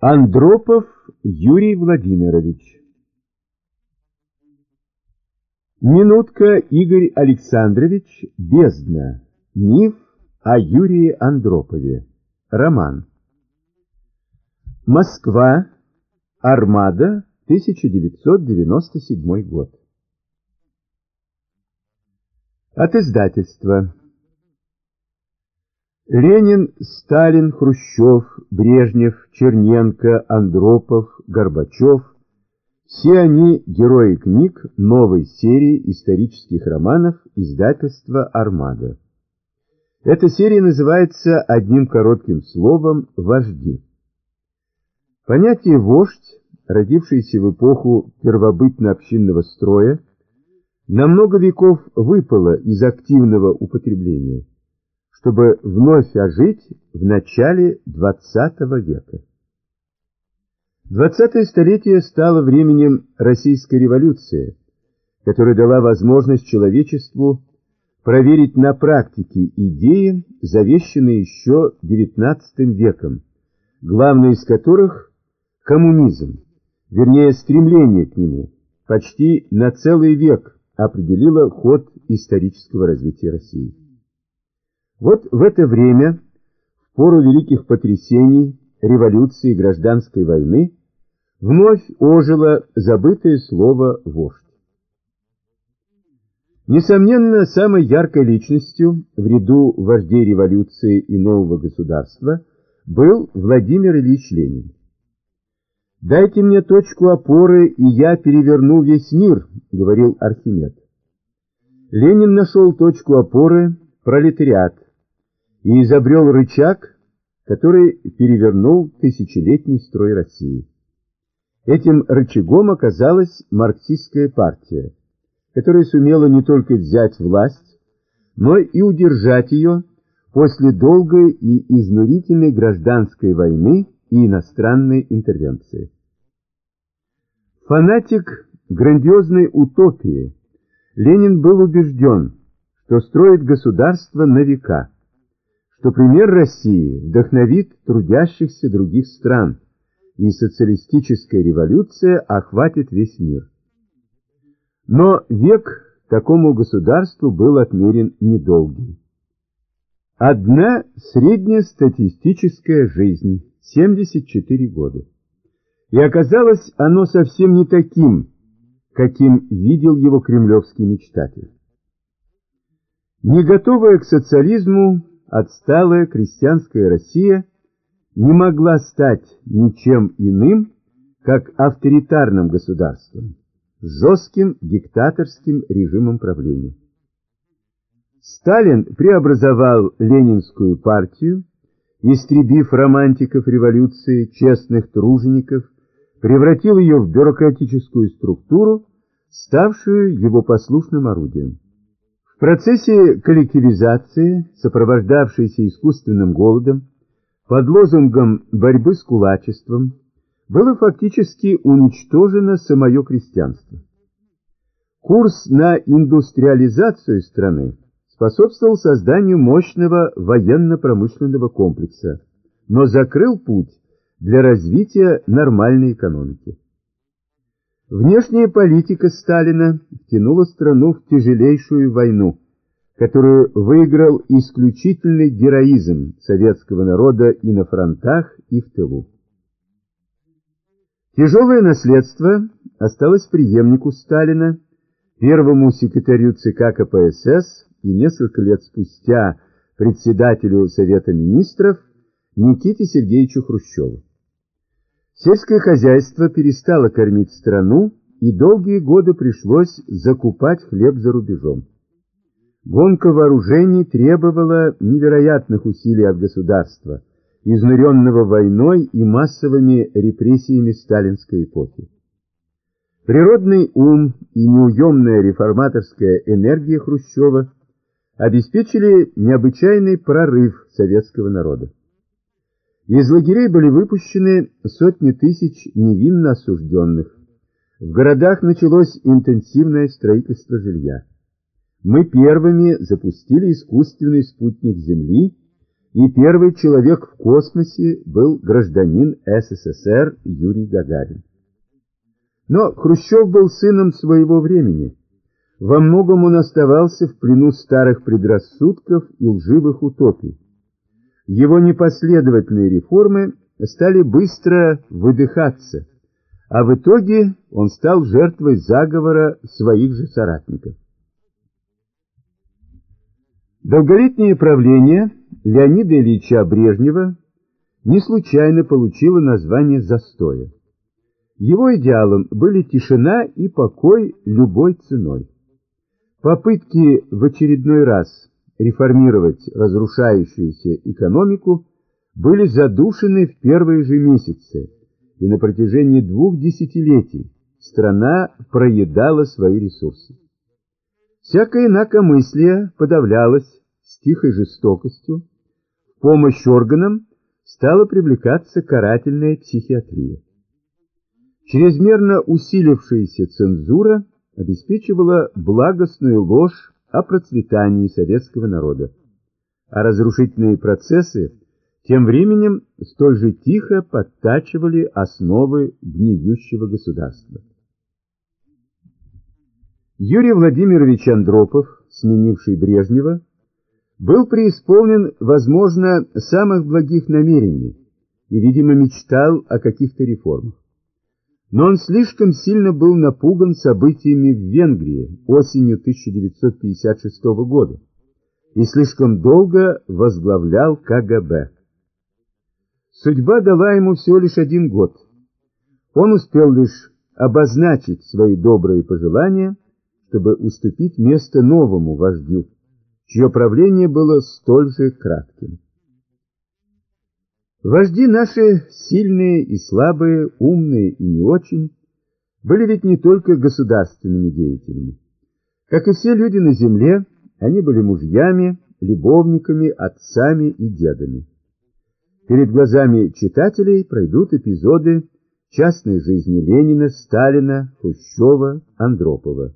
Андропов Юрий Владимирович Минутка Игорь Александрович Бездна. Миф о Юрии Андропове. Роман. Москва. Армада. 1997 год. От издательства. Ленин, Сталин, Хрущев, Брежнев, Черненко, Андропов, Горбачев – все они герои книг новой серии исторических романов издательства «Армада». Эта серия называется одним коротким словом «Вожди». Понятие «вождь», родившееся в эпоху первобытно-общинного строя, на много веков выпало из активного употребления – чтобы вновь ожить в начале XX века. Двадцатое столетие стало временем Российской революции, которая дала возможность человечеству проверить на практике идеи, завещанные еще XIX веком, главной из которых – коммунизм, вернее стремление к нему, почти на целый век определило ход исторического развития России. Вот в это время, в пору великих потрясений, революции и гражданской войны, вновь ожило забытое слово «вождь». Несомненно, самой яркой личностью в ряду вождей революции и нового государства был Владимир Ильич Ленин. «Дайте мне точку опоры, и я переверну весь мир», — говорил Архимед. Ленин нашел точку опоры пролетариат, и изобрел рычаг, который перевернул тысячелетний строй России. Этим рычагом оказалась марксистская партия, которая сумела не только взять власть, но и удержать ее после долгой и изнурительной гражданской войны и иностранной интервенции. Фанатик грандиозной утопии, Ленин был убежден, что строит государство на века, что пример России вдохновит трудящихся других стран, и социалистическая революция охватит весь мир. Но век такому государству был отмерен недолгий. Одна среднестатистическая жизнь, 74 года. И оказалось оно совсем не таким, каким видел его кремлевский мечтатель. Не готовая к социализму, отсталая крестьянская Россия не могла стать ничем иным, как авторитарным государством, жестким диктаторским режимом правления. Сталин преобразовал Ленинскую партию, истребив романтиков революции, честных тружеников, превратил ее в бюрократическую структуру, ставшую его послушным орудием. В процессе коллективизации, сопровождавшейся искусственным голодом, под лозунгом борьбы с кулачеством, было фактически уничтожено самое крестьянство. Курс на индустриализацию страны способствовал созданию мощного военно-промышленного комплекса, но закрыл путь для развития нормальной экономики. Внешняя политика Сталина втянула страну в тяжелейшую войну, которую выиграл исключительный героизм советского народа и на фронтах, и в тылу. Тяжелое наследство осталось преемнику Сталина, первому секретарю ЦК КПСС и несколько лет спустя председателю Совета министров Никите Сергеевичу Хрущеву. Сельское хозяйство перестало кормить страну, и долгие годы пришлось закупать хлеб за рубежом. Гонка вооружений требовала невероятных усилий от государства, изнуренного войной и массовыми репрессиями сталинской эпохи. Природный ум и неуемная реформаторская энергия Хрущева обеспечили необычайный прорыв советского народа. Из лагерей были выпущены сотни тысяч невинно осужденных. В городах началось интенсивное строительство жилья. Мы первыми запустили искусственный спутник Земли и первый человек в космосе был гражданин СССР Юрий Гагарин. Но Хрущев был сыном своего времени. Во многом он оставался в плену старых предрассудков и лживых утопий. Его непоследовательные реформы стали быстро выдыхаться, а в итоге он стал жертвой заговора своих же соратников. Долголетнее правление Леонида Ильича Брежнева не случайно получило название «застоя». Его идеалом были тишина и покой любой ценой. Попытки в очередной раз реформировать разрушающуюся экономику были задушены в первые же месяцы, и на протяжении двух десятилетий страна проедала свои ресурсы. Всякое инакомыслие подавлялось с тихой жестокостью, в помощь органам стала привлекаться карательная психиатрия. Чрезмерно усилившаяся цензура обеспечивала благостную ложь о процветании советского народа, а разрушительные процессы тем временем столь же тихо подтачивали основы гниющего государства. Юрий Владимирович Андропов, сменивший Брежнева, был преисполнен, возможно, самых благих намерений и, видимо, мечтал о каких-то реформах. Но он слишком сильно был напуган событиями в Венгрии осенью 1956 года и слишком долго возглавлял КГБ. Судьба дала ему всего лишь один год. Он успел лишь обозначить свои добрые пожелания, чтобы уступить место новому вождю, чье правление было столь же кратким. Вожди наши, сильные и слабые, умные и не очень, были ведь не только государственными деятелями. Как и все люди на земле, они были мужьями, любовниками, отцами и дедами. Перед глазами читателей пройдут эпизоды частной жизни Ленина, Сталина, Хрущева, Андропова.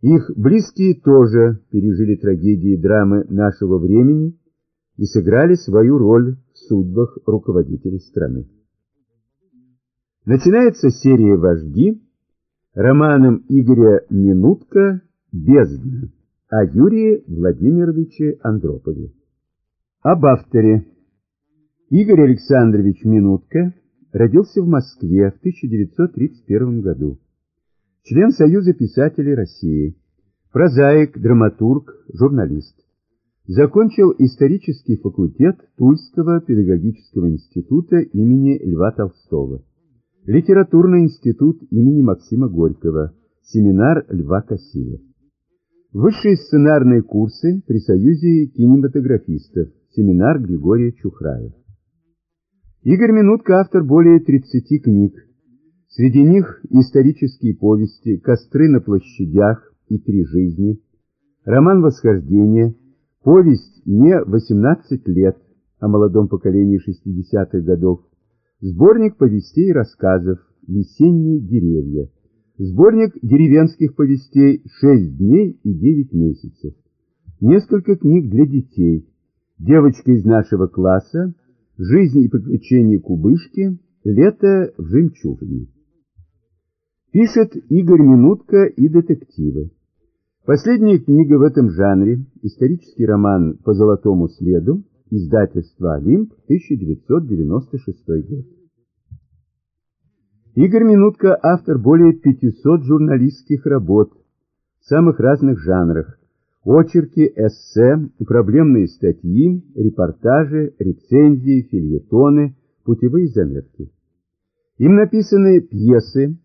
Их близкие тоже пережили трагедии и драмы нашего времени и сыграли свою роль в судьбах руководителей страны. Начинается серия «Вожди» романом Игоря Минутка «Бездна» о Юрии Владимировиче Андропове. Об авторе Игорь Александрович Минутка родился в Москве в 1931 году. Член Союза писателей России, прозаик, драматург, журналист. Закончил исторический факультет Тульского педагогического института имени Льва Толстого, литературный институт имени Максима Горького, семинар Льва Кассиля. Высшие сценарные курсы при Союзе кинематографистов, семинар Григория Чухрая. Игорь Минутка автор более 30 книг. Среди них исторические повести «Костры на площадях» и «Три жизни», роман «Восхождение», повесть «Мне 18 лет» о молодом поколении 60-х годов, сборник повестей и рассказов «Весенние деревья», сборник деревенских повестей «Шесть дней и девять месяцев», несколько книг для детей, девочка из нашего класса, Жизнь и приключения кубышки. Лето в жемчужине. Пишет Игорь Минутка и детективы. Последняя книга в этом жанре, исторический роман «По золотому следу», издательство «Олимп», 1996 год. Игорь Минутка – автор более 500 журналистских работ в самых разных жанрах, Очерки, эссе, проблемные статьи, репортажи, рецензии, фильетоны, путевые заметки. Им написаны пьесы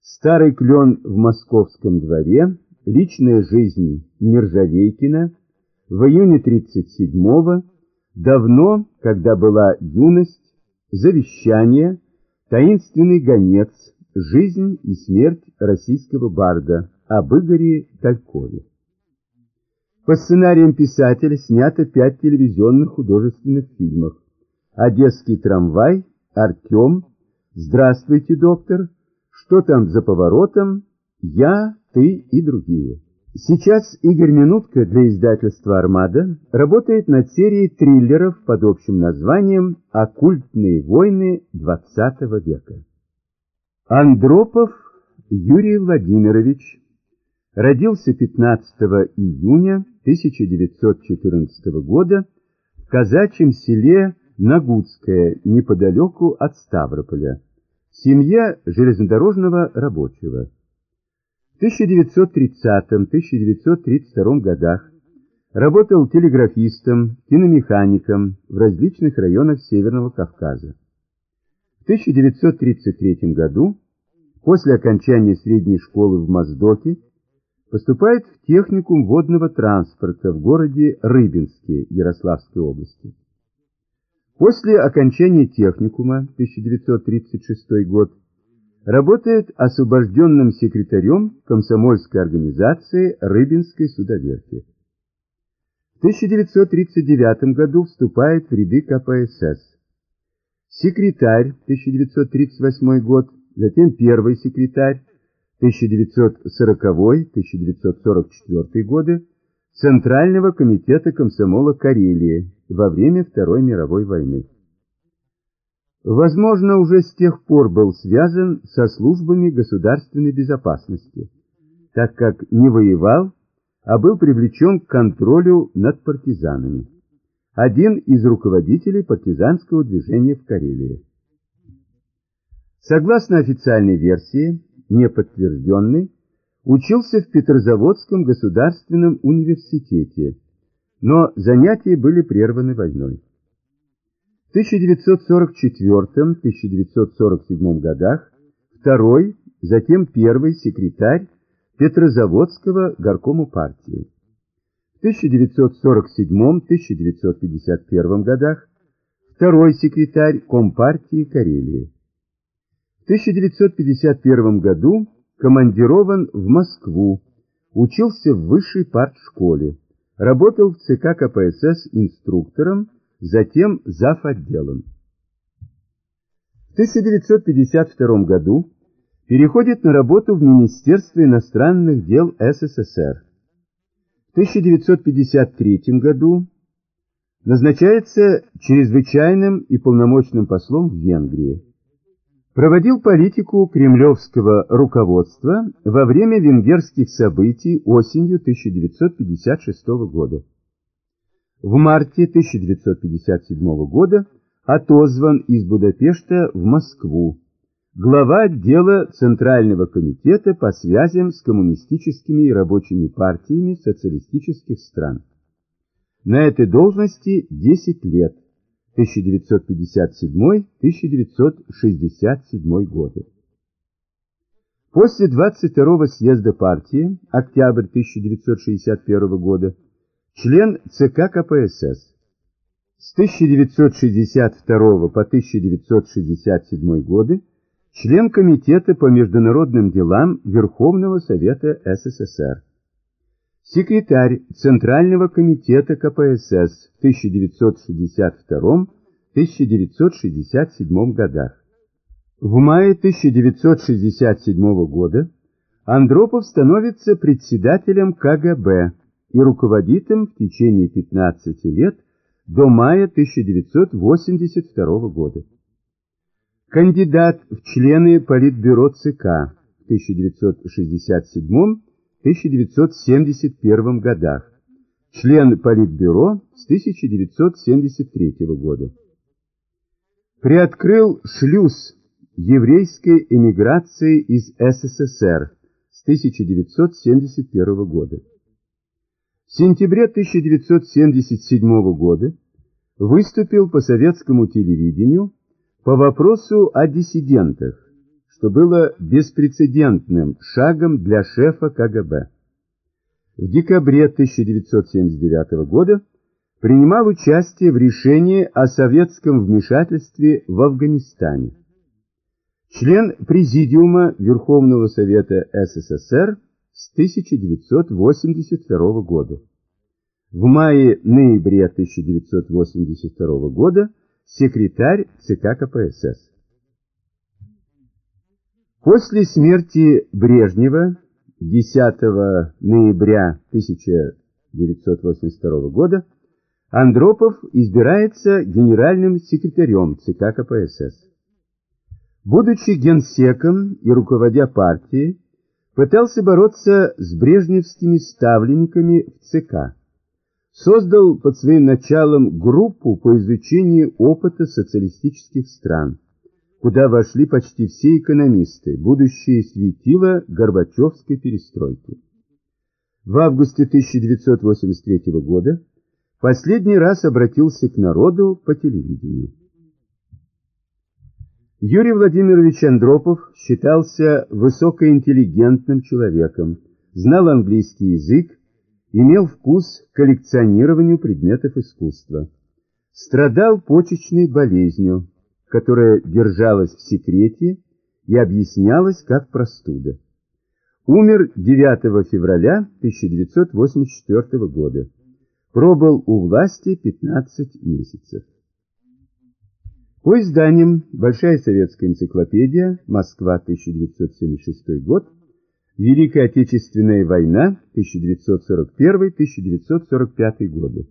«Старый клен в московском дворе», «Личная жизнь Нержавейкина», в июне 37-го, «Давно, когда была юность», «Завещание», «Таинственный гонец», «Жизнь и смерть российского барда» об Игоре Талькове. По сценариям писателя снято пять телевизионных художественных фильмов. «Одесский трамвай», «Артем», «Здравствуйте, доктор», «Что там за поворотом», «Я», «Ты» и другие. Сейчас Игорь Минутка для издательства «Армада» работает над серией триллеров под общим названием «Оккультные войны XX века». Андропов Юрий Владимирович родился 15 июня 1914 года в казачьем селе Нагудское, неподалеку от Ставрополя, семья железнодорожного рабочего. В 1930-1932 годах работал телеграфистом, киномехаником в различных районах Северного Кавказа. В 1933 году, после окончания средней школы в Моздоке, поступает в техникум водного транспорта в городе Рыбинске Ярославской области. После окончания техникума 1936 год Работает освобожденным секретарем комсомольской организации Рыбинской судоверфи. В 1939 году вступает в ряды КПСС. Секретарь 1938 год, затем первый секретарь 1940-1944 годы Центрального комитета комсомола Карелии во время Второй мировой войны. Возможно, уже с тех пор был связан со службами государственной безопасности, так как не воевал, а был привлечен к контролю над партизанами. Один из руководителей партизанского движения в Карелии. Согласно официальной версии, неподтвержденной, учился в Петрозаводском государственном университете, но занятия были прерваны войной. В 1944-1947 годах второй, затем первый секретарь Петрозаводского горкому партии. В 1947-1951 годах второй секретарь Компартии Карелии. В 1951 году командирован в Москву, учился в высшей партшколе, работал в ЦК КПСС инструктором затем зав. отделом. В 1952 году переходит на работу в Министерство иностранных дел СССР. В 1953 году назначается чрезвычайным и полномочным послом в Венгрии. Проводил политику кремлевского руководства во время венгерских событий осенью 1956 года в марте 1957 года отозван из Будапешта в Москву, глава отдела Центрального комитета по связям с коммунистическими и рабочими партиями социалистических стран. На этой должности 10 лет, 1957-1967 годы. После 22-го съезда партии, октябрь 1961 года, член ЦК КПСС. С 1962 по 1967 годы член Комитета по международным делам Верховного Совета СССР. Секретарь Центрального комитета КПСС в 1962-1967 годах. В мае 1967 года Андропов становится председателем КГБ и руководит им в течение 15 лет до мая 1982 года. Кандидат в члены Политбюро ЦК в 1967-1971 годах. Член Политбюро с 1973 года. Приоткрыл шлюз еврейской эмиграции из СССР с 1971 года. В сентябре 1977 года выступил по советскому телевидению по вопросу о диссидентах, что было беспрецедентным шагом для шефа КГБ. В декабре 1979 года принимал участие в решении о советском вмешательстве в Афганистане. Член Президиума Верховного Совета СССР с 1982 года. В мае-ноябре 1982 года секретарь ЦК КПСС. После смерти Брежнева 10 ноября 1982 года Андропов избирается генеральным секретарем ЦК КПСС. Будучи генсеком и руководя партией, пытался бороться с брежневскими ставленниками в ЦК. Создал под своим началом группу по изучению опыта социалистических стран, куда вошли почти все экономисты, будущие светила Горбачевской перестройки. В августе 1983 года последний раз обратился к народу по телевидению. Юрий Владимирович Андропов считался высокоинтеллигентным человеком, знал английский язык, имел вкус к коллекционированию предметов искусства. Страдал почечной болезнью, которая держалась в секрете и объяснялась как простуда. Умер 9 февраля 1984 года. Пробыл у власти 15 месяцев. По изданиям Большая советская энциклопедия, Москва, 1976 год, Великая Отечественная война, 1941-1945 годы,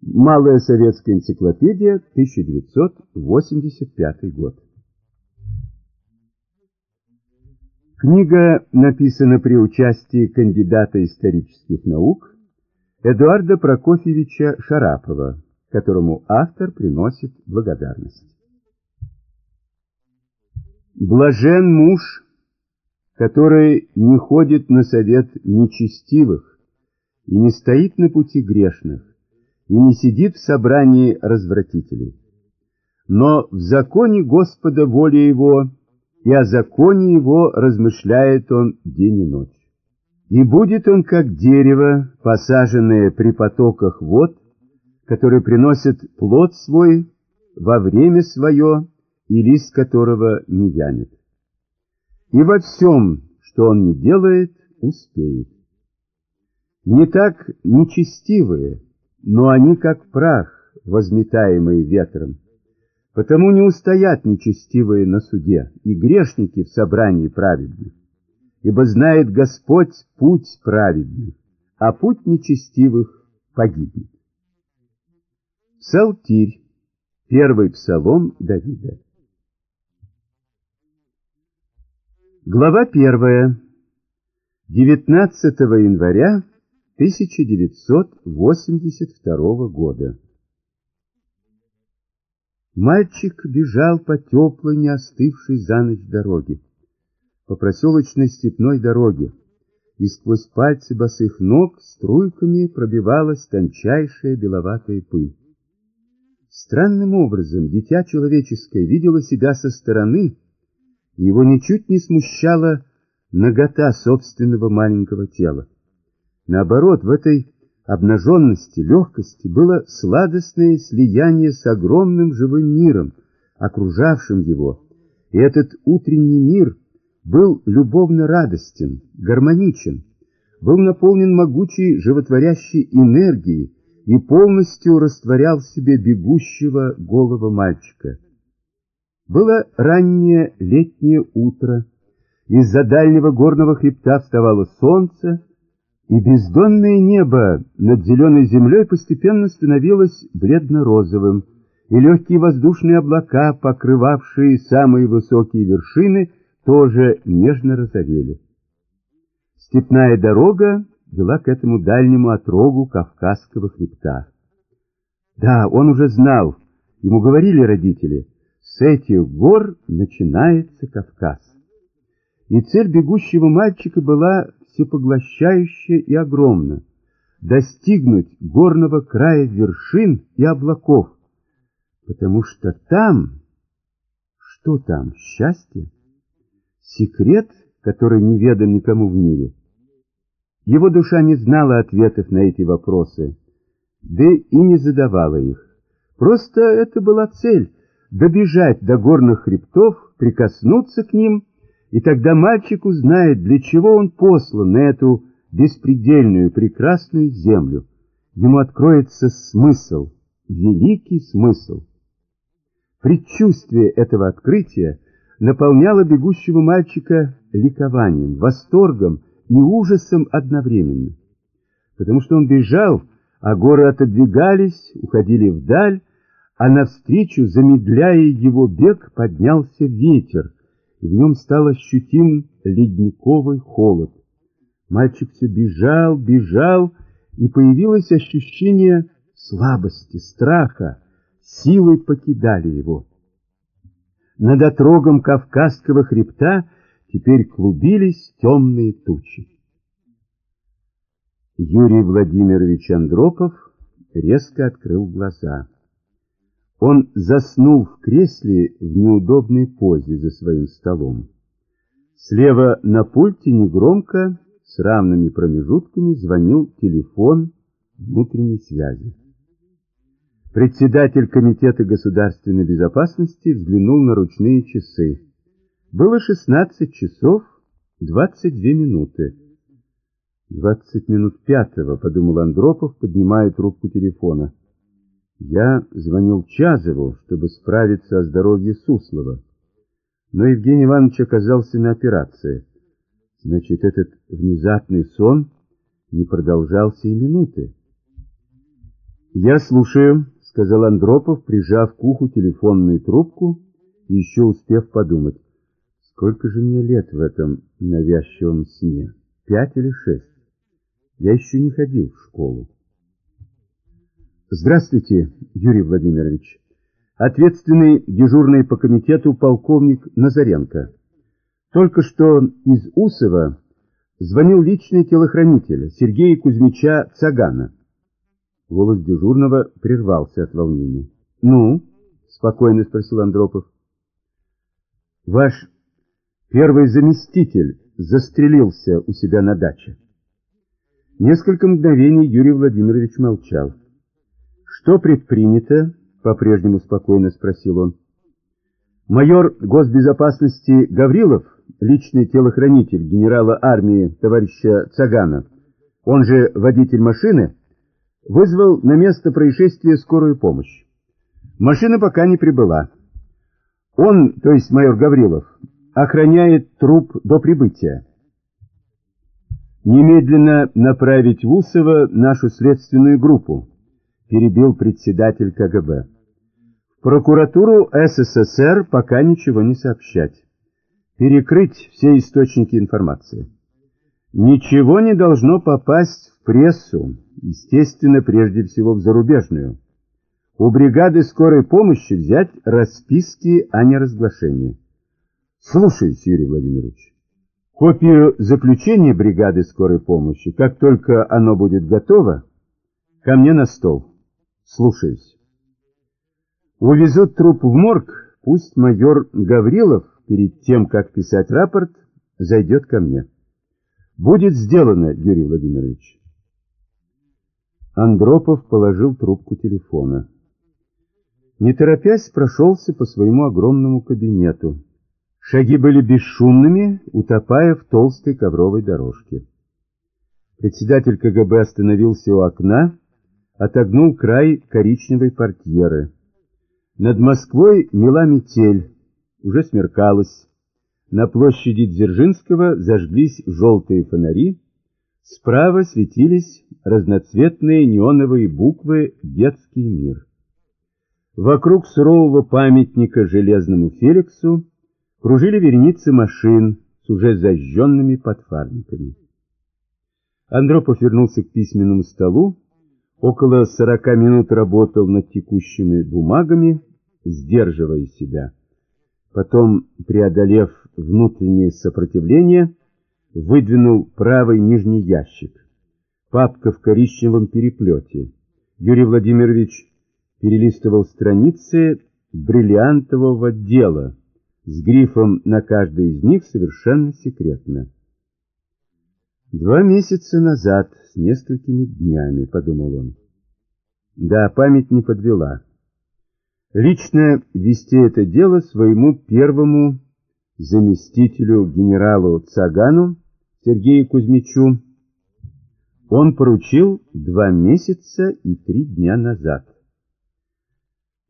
Малая советская энциклопедия, 1985 год. Книга написана при участии кандидата исторических наук Эдуарда Прокофьевича Шарапова, которому автор приносит благодарность. Блажен муж, который не ходит на совет нечестивых и не стоит на пути грешных, и не сидит в собрании развратителей. Но в законе Господа воля его, и о законе его размышляет он день и ночь. И будет он как дерево, посаженное при потоках вод, который приносит плод свой во время свое, и лист которого не вянет. И во всем, что он не делает, успеет. Не так нечестивые, но они как прах, возметаемый ветром. Потому не устоят нечестивые на суде, и грешники в собрании праведных. Ибо знает Господь путь праведных, а путь нечестивых погибнет. Псалтирь. Первый псалом Давида. Глава первая. 19 января 1982 года. Мальчик бежал по теплой, не остывшей за ночь дороге, по проселочной степной дороге, и сквозь пальцы босых ног струйками пробивалась тончайшая беловатая пыль. Странным образом дитя человеческое видело себя со стороны, и его ничуть не смущала нагота собственного маленького тела. Наоборот, в этой обнаженности, легкости было сладостное слияние с огромным живым миром, окружавшим его, и этот утренний мир был любовно радостен, гармоничен, был наполнен могучей животворящей энергией, и полностью растворял в себе бегущего голого мальчика. Было раннее летнее утро, из-за дальнего горного хребта вставало солнце, и бездонное небо над зеленой землей постепенно становилось бледно-розовым, и легкие воздушные облака, покрывавшие самые высокие вершины, тоже нежно розовели. Степная дорога вела к этому дальнему отрогу Кавказского хребта. Да, он уже знал, ему говорили родители, с этих гор начинается Кавказ. И цель бегущего мальчика была всепоглощающая и огромна — достигнуть горного края вершин и облаков, потому что там... Что там? Счастье? Секрет, который неведом никому в мире — его душа не знала ответов на эти вопросы, да и не задавала их. Просто это была цель — добежать до горных хребтов, прикоснуться к ним, и тогда мальчик узнает, для чего он послан на эту беспредельную прекрасную землю. Ему откроется смысл, великий смысл. Предчувствие этого открытия наполняло бегущего мальчика ликованием, восторгом, и ужасом одновременно, потому что он бежал, а горы отодвигались, уходили вдаль, а навстречу, замедляя его бег, поднялся ветер, и в нем стал ощутим ледниковый холод. Мальчик все бежал, бежал, и появилось ощущение слабости, страха, силой покидали его. Над отрогом Кавказского хребта теперь клубились темные тучи. Юрий Владимирович Андропов резко открыл глаза. Он заснул в кресле в неудобной позе за своим столом. Слева на пульте негромко, с равными промежутками, звонил телефон внутренней связи. Председатель Комитета государственной безопасности взглянул на ручные часы. Было 16 часов 22 минуты. 20 минут пятого, подумал Андропов, поднимая трубку телефона. Я звонил Чазову, чтобы справиться о здоровье Суслова. Но Евгений Иванович оказался на операции. Значит, этот внезапный сон не продолжался и минуты. «Я слушаю», — сказал Андропов, прижав к уху телефонную трубку и еще успев подумать. «Сколько же мне лет в этом навязчивом сне? Пять или шесть? Я еще не ходил в школу». Здравствуйте, Юрий Владимирович. Ответственный дежурный по комитету полковник Назаренко. Только что из Усова звонил личный телохранитель Сергея Кузьмича Цагана. Голос дежурного прервался от волнения. «Ну?» — спокойно спросил Андропов. «Ваш первый заместитель застрелился у себя на даче». Несколько мгновений Юрий Владимирович молчал. «Что предпринято?» — по-прежнему спокойно спросил он. Майор госбезопасности Гаврилов, личный телохранитель генерала армии товарища Цагана, он же водитель машины, вызвал на место происшествия скорую помощь. Машина пока не прибыла. Он, то есть майор Гаврилов, охраняет труп до прибытия. Немедленно направить в Усово нашу следственную группу перебил председатель КГБ. В прокуратуру СССР пока ничего не сообщать. Перекрыть все источники информации. Ничего не должно попасть в прессу, естественно, прежде всего в зарубежную. У бригады скорой помощи взять расписки о неразглашении. Слушаюсь, Юрий Владимирович. Копию заключения бригады скорой помощи, как только оно будет готово, ко мне на стол. Слушаюсь. Увезут труп в морг, пусть майор Гаврилов, перед тем, как писать рапорт, зайдет ко мне. Будет сделано, Юрий Владимирович. Андропов положил трубку телефона. Не торопясь, прошелся по своему огромному кабинету. Шаги были бесшумными, утопая в толстой ковровой дорожке. Председатель КГБ остановился у окна отогнул край коричневой портьеры. Над Москвой мела метель, уже смеркалось. На площади Дзержинского зажглись желтые фонари, справа светились разноцветные неоновые буквы «Детский мир». Вокруг сурового памятника железному Феликсу кружили вереницы машин с уже зажженными подфарниками. Андропов вернулся к письменному столу, Около сорока минут работал над текущими бумагами, сдерживая себя. Потом, преодолев внутреннее сопротивление, выдвинул правый нижний ящик. Папка в коричневом переплете. Юрий Владимирович перелистывал страницы бриллиантового дела с грифом на каждой из них совершенно секретно. Два месяца назад, с несколькими днями, подумал он. Да, память не подвела. Лично вести это дело своему первому заместителю генералу Цагану Сергею Кузьмичу он поручил два месяца и три дня назад.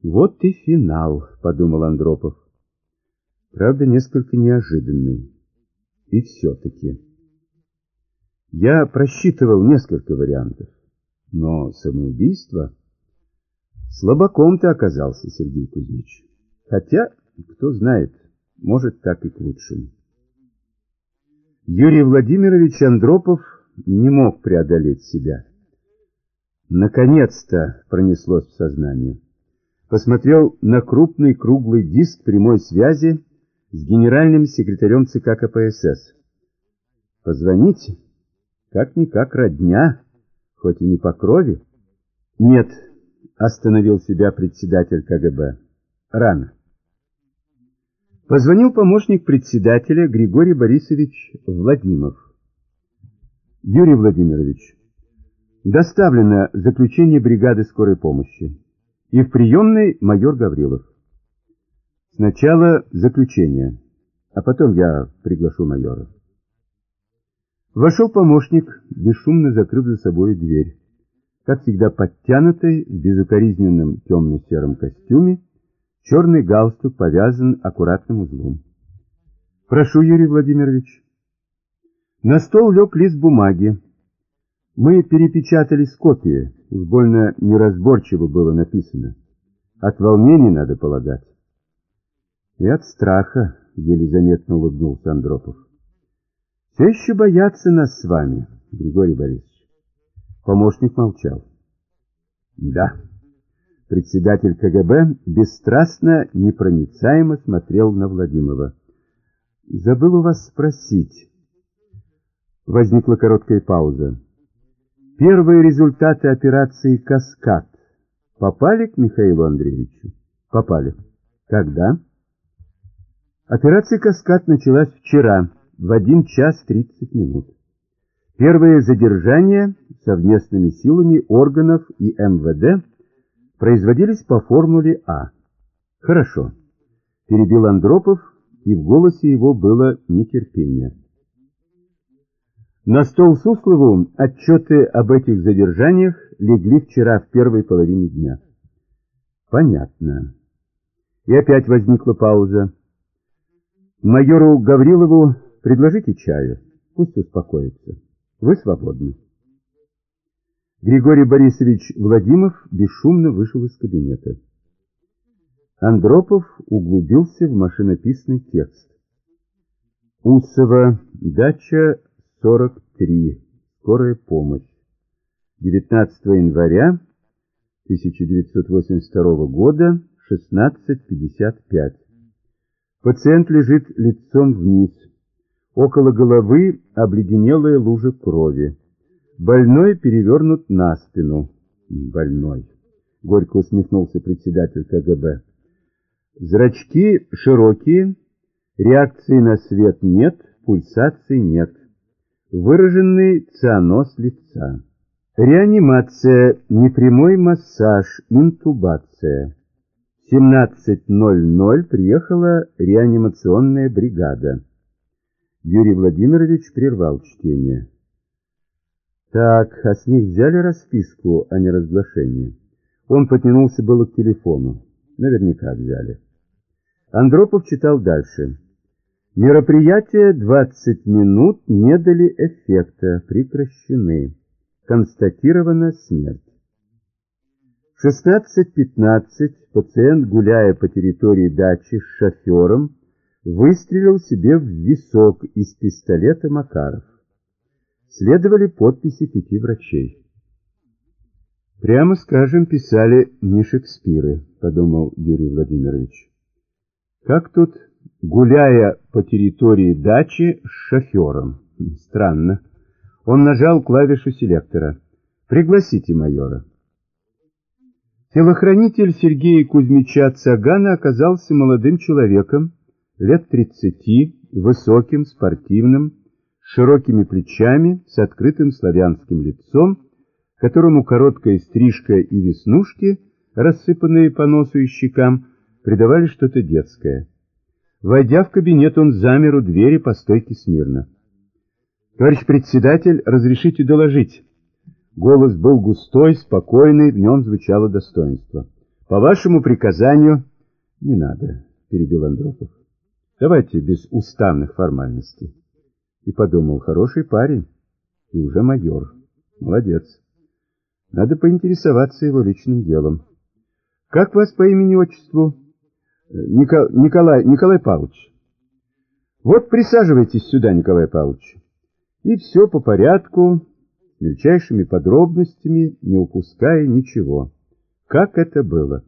Вот и финал, подумал Андропов. Правда, несколько неожиданный. И все-таки... Я просчитывал несколько вариантов, но самоубийство... Слабаком ты оказался, Сергей Кузьмич. Хотя, кто знает, может, так и к лучшему. Юрий Владимирович Андропов не мог преодолеть себя. Наконец-то пронеслось в сознании. Посмотрел на крупный круглый диск прямой связи с генеральным секретарем ЦК КПСС. Позвоните. Как-никак родня, хоть и не по крови. Нет, остановил себя председатель КГБ. Рано. Позвонил помощник председателя Григорий Борисович Владимиров. Юрий Владимирович, доставлено заключение бригады скорой помощи. И в приемной майор Гаврилов. Сначала заключение, а потом я приглашу майора. Вошел помощник, бесшумно закрыв за собой дверь. Как всегда подтянутый, в безукоризненном темно-сером костюме, черный галстук повязан аккуратным узлом. «Прошу, Юрий Владимирович». На стол лег лист бумаги. Мы перепечатали с копии, уж больно неразборчиво было написано. От волнения, надо полагать. И от страха, еле заметно улыбнулся Андропов. Все еще боятся нас с вами, Григорий Борисович. Помощник молчал. Да. Председатель КГБ бесстрастно, непроницаемо смотрел на Владимирова. Забыл у вас спросить. Возникла короткая пауза. Первые результаты операции «Каскад» попали к Михаилу Андреевичу? Попали. Когда? Операция «Каскад» началась вчера в 1 час 30 минут. Первые задержания совместными силами органов и МВД производились по формуле А. Хорошо. Перебил Андропов, и в голосе его было нетерпение. На стол Суслову отчеты об этих задержаниях легли вчера в первой половине дня. Понятно. И опять возникла пауза. Майору Гаврилову Предложите чаю, пусть успокоится. Вы свободны. Григорий Борисович Владимиров бесшумно вышел из кабинета. Андропов углубился в машинописный текст. Усова, дача 43, скорая помощь. 19 января 1982 года, 16.55. Пациент лежит лицом вниз. Около головы обледенелая лужа крови. Больной перевернут на спину. Больной. Горько усмехнулся председатель КГБ. Зрачки широкие, реакции на свет нет, пульсации нет. Выраженный цианоз лица. Реанимация, непрямой массаж, интубация. В 17.00 приехала реанимационная бригада. Юрий Владимирович прервал чтение. Так, а с них взяли расписку о неразглашении. Он потянулся было к телефону. Наверняка взяли. Андропов читал дальше. Мероприятия 20 минут не дали эффекта, прекращены. Констатирована смерть. В 16.15 пациент, гуляя по территории дачи с шофером, выстрелил себе в висок из пистолета Макаров. Следовали подписи пяти врачей. Прямо скажем, писали не Шекспиры, подумал Юрий Владимирович. Как тут, гуляя по территории дачи с шофером? Странно. Он нажал клавишу селектора. Пригласите майора. Телохранитель Сергея Кузьмича Цагана оказался молодым человеком, лет 30, высоким, спортивным, с широкими плечами, с открытым славянским лицом, которому короткая стрижка и веснушки, рассыпанные по носу и щекам, придавали что-то детское. Войдя в кабинет, он замер у двери по стойке смирно. «Товарищ председатель, разрешите доложить?» Голос был густой, спокойный, в нем звучало достоинство. «По вашему приказанию...» «Не надо», — перебил Андропов. Давайте без уставных формальностей. И подумал, хороший парень. И уже майор. Молодец. Надо поинтересоваться его личным делом. Как вас по имени-отчеству? Никол... Николай... Николай Павлович. Вот присаживайтесь сюда, Николай Павлович. И все по порядку, мельчайшими подробностями, не упуская ничего. Как это было?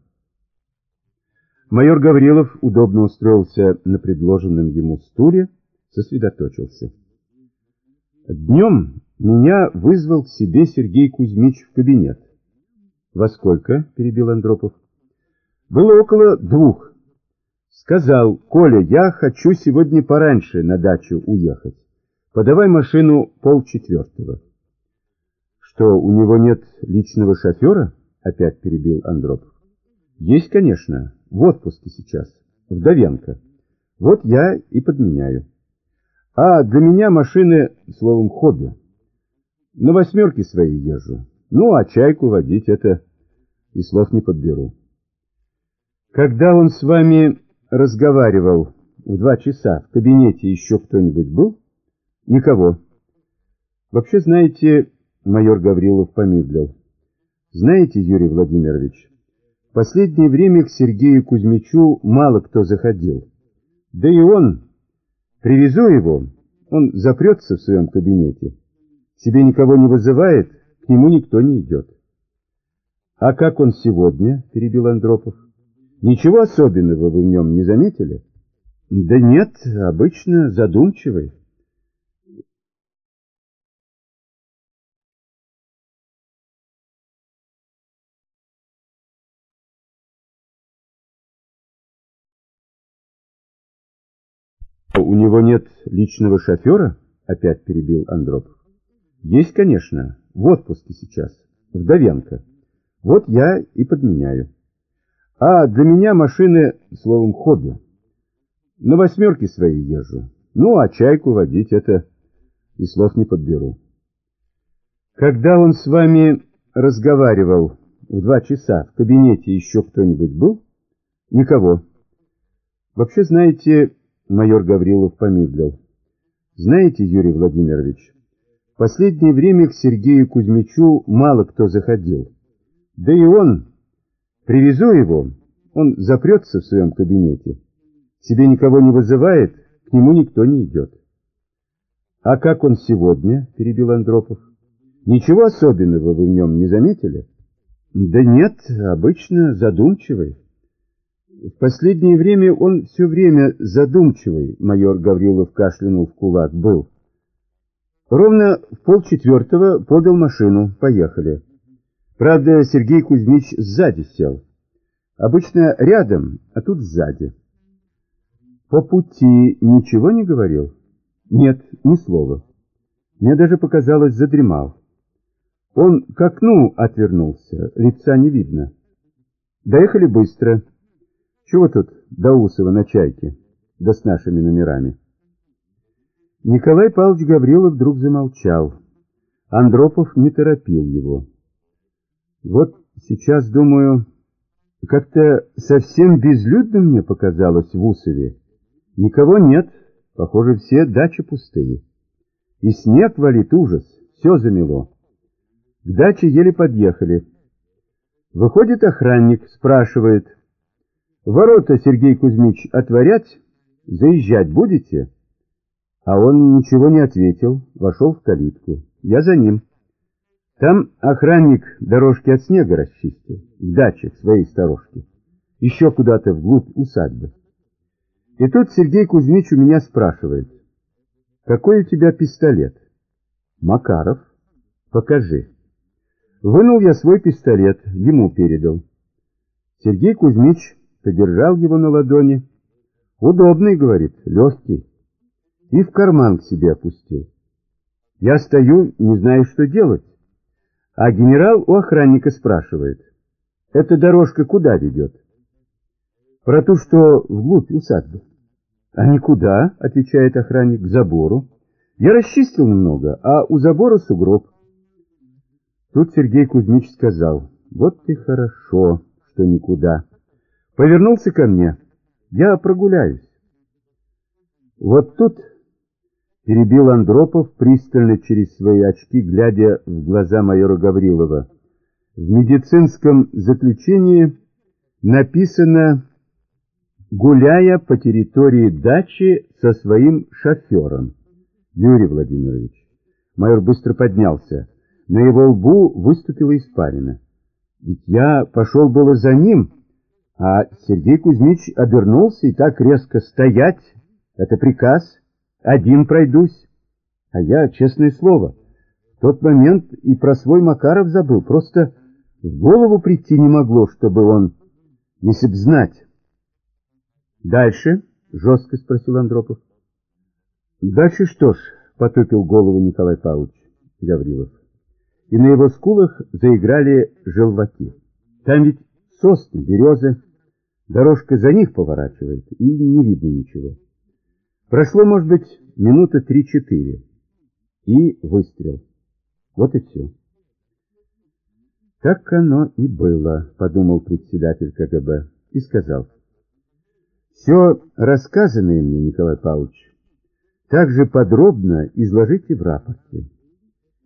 Майор Гаврилов удобно устроился на предложенном ему стуле, сосредоточился. Днем меня вызвал к себе Сергей Кузьмич в кабинет. «Во сколько?» — перебил Андропов. «Было около двух. Сказал, Коля, я хочу сегодня пораньше на дачу уехать. Подавай машину полчетвертого». «Что, у него нет личного шофера?» — опять перебил Андропов. «Есть, конечно, в отпуске сейчас, Вдовенко. Вот я и подменяю». А для меня машины, словом, хобби. На восьмерке своей езжу. Ну, а чайку водить это и слов не подберу. Когда он с вами разговаривал в два часа, в кабинете еще кто-нибудь был? Никого. Вообще, знаете, майор Гаврилов помедлил. Знаете, Юрий Владимирович, в последнее время к Сергею Кузьмичу мало кто заходил. Да и он Привезу его, он запрется в своем кабинете. Себе никого не вызывает, к нему никто не идет. — А как он сегодня? — перебил Андропов. — Ничего особенного вы в нем не заметили? — Да нет, обычно задумчивый. «У него нет личного шофера?» — опять перебил Андропов. «Есть, конечно, в отпуске сейчас, Вдовенко. Вот я и подменяю. А для меня машины, словом, хобби. На восьмерке своей езжу. Ну, а чайку водить это и слов не подберу». «Когда он с вами разговаривал в два часа, в кабинете еще кто-нибудь был?» «Никого. Вообще, знаете...» Майор Гаврилов помедлил. Знаете, Юрий Владимирович, в последнее время к Сергею Кузьмичу мало кто заходил. Да и он, привезу его, он запрется в своем кабинете. Себе никого не вызывает, к нему никто не идет. А как он сегодня, перебил Андропов. Ничего особенного вы в нем не заметили? Да нет, обычно задумчивый. В последнее время он все время задумчивый, майор Гаврилов кашлянул в кулак, был. Ровно в полчетвертого подал машину, поехали. Правда, Сергей Кузьмич сзади сел. Обычно рядом, а тут сзади. По пути ничего не говорил? Нет, ни слова. Мне даже показалось, задремал. Он к окну отвернулся, лица не видно. Доехали быстро. Чего тут до Усова на чайке, да с нашими номерами? Николай Павлович Гаврилов вдруг замолчал. Андропов не торопил его. Вот сейчас, думаю, как-то совсем безлюдно мне показалось в Усове. Никого нет, похоже, все дачи пустые. И снег валит ужас, все замело. К даче еле подъехали. Выходит охранник, спрашивает — Ворота, Сергей Кузьмич, отворять? Заезжать будете? А он ничего не ответил, вошел в калитку. Я за ним. Там охранник дорожки от снега расчистил, к даче, своей сторожке. Еще куда-то вглубь усадьбы. И тут Сергей Кузьмич у меня спрашивает, какой у тебя пистолет? Макаров. Покажи. Вынул я свой пистолет, ему передал. Сергей Кузьмич подержал его на ладони. «Удобный, — говорит, — легкий». И в карман к себе опустил. Я стою, не знаю, что делать. А генерал у охранника спрашивает, «Эта дорожка куда ведет?» «Про ту, что вглубь усадьбы». «А никуда», — отвечает охранник, — «к забору». «Я расчистил немного, а у забора сугроб». Тут Сергей Кузьмич сказал, «Вот ты хорошо, что никуда». Повернулся ко мне. Я прогуляюсь. Вот тут Перебил Андропов, пристально через свои очки, глядя в глаза майора Гаврилова. В медицинском заключении написано «гуляя по территории дачи со своим шофером». Юрий Владимирович. Майор быстро поднялся. На его лбу выступила испарина. Ведь я пошел было за ним, а Сергей Кузьмич обернулся и так резко стоять. Это приказ. Один пройдусь. А я, честное слово, в тот момент и про свой Макаров забыл. Просто в голову прийти не могло, чтобы он, если б знать. Дальше, жестко спросил Андропов. Дальше что ж, потупил голову Николай Павлович Гаврилов. И на его скулах заиграли желваки. Там ведь сосны, березы, дорожка за них поворачивает, и не видно ничего. Прошло, может быть, минуты три-четыре, и выстрел. Вот и все. Так оно и было, подумал председатель КГБ и сказал. Все рассказанное мне, Николай Павлович, также подробно изложите в рапорте.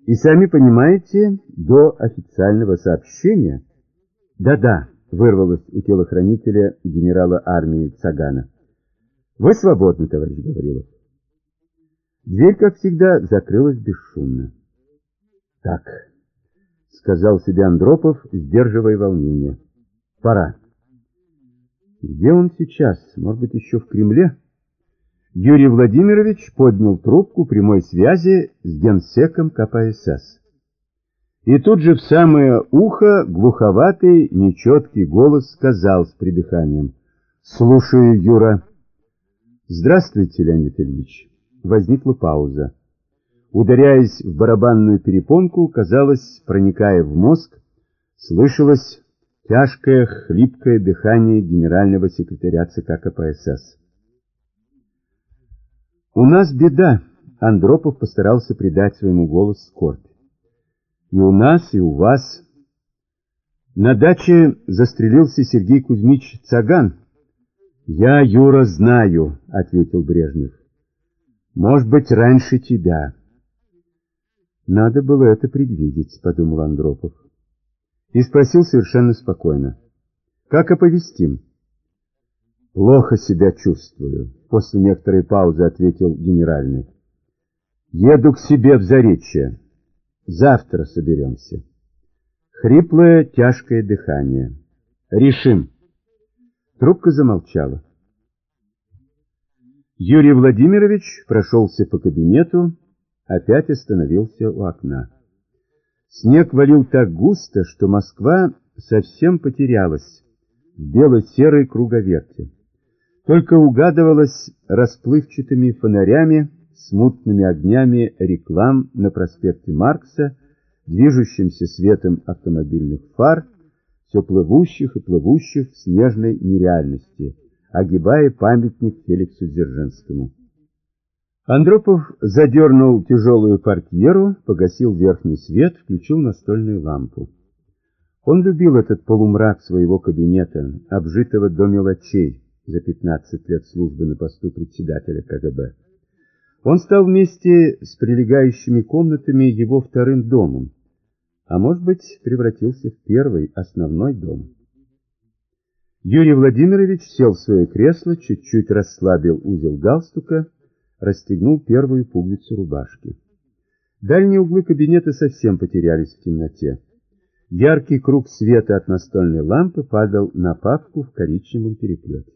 И сами понимаете, до официального сообщения... Да-да, вырвалось у телохранителя генерала армии Цагана. Вы свободны, товарищ Гаврилов. Дверь, как всегда, закрылась бесшумно. Так, сказал себе Андропов, сдерживая волнение. Пора. Где он сейчас? Может быть, еще в Кремле? Юрий Владимирович поднял трубку прямой связи с генсеком КПСС. И тут же в самое ухо глуховатый, нечеткий голос сказал с придыханием. «Слушаю, Юра». «Здравствуйте, Леонид Ильич». Возникла пауза. Ударяясь в барабанную перепонку, казалось, проникая в мозг, слышалось тяжкое, хлипкое дыхание генерального секретаря ЦК КПСС. «У нас беда», — Андропов постарался придать своему голосу скорбь. «И у нас, и у вас». На даче застрелился Сергей Кузьмич Цаган. «Я, Юра, знаю», — ответил Брежнев. «Может быть, раньше тебя». «Надо было это предвидеть», — подумал Андропов. И спросил совершенно спокойно. «Как оповестим?» «Плохо себя чувствую», — после некоторой паузы ответил генеральный. «Еду к себе в Заречье. Завтра соберемся». Хриплое, тяжкое дыхание. «Решим». Трубка замолчала. Юрий Владимирович прошелся по кабинету, опять остановился у окна. Снег валил так густо, что Москва совсем потерялась в бело-серой круговерти только угадывалось расплывчатыми фонарями, смутными огнями реклам на проспекте Маркса, движущимся светом автомобильных фар, все плывущих и плывущих в снежной нереальности, огибая памятник Феликсу Дзержинскому. Андропов задернул тяжелую портьеру, погасил верхний свет, включил настольную лампу. Он любил этот полумрак своего кабинета, обжитого до мелочей, за 15 лет службы на посту председателя КГБ. Он стал вместе с прилегающими комнатами его вторым домом, а может быть превратился в первый основной дом. Юрий Владимирович сел в свое кресло, чуть-чуть расслабил узел галстука, расстегнул первую пуговицу рубашки. Дальние углы кабинета совсем потерялись в темноте. Яркий круг света от настольной лампы падал на папку в коричневом переплете.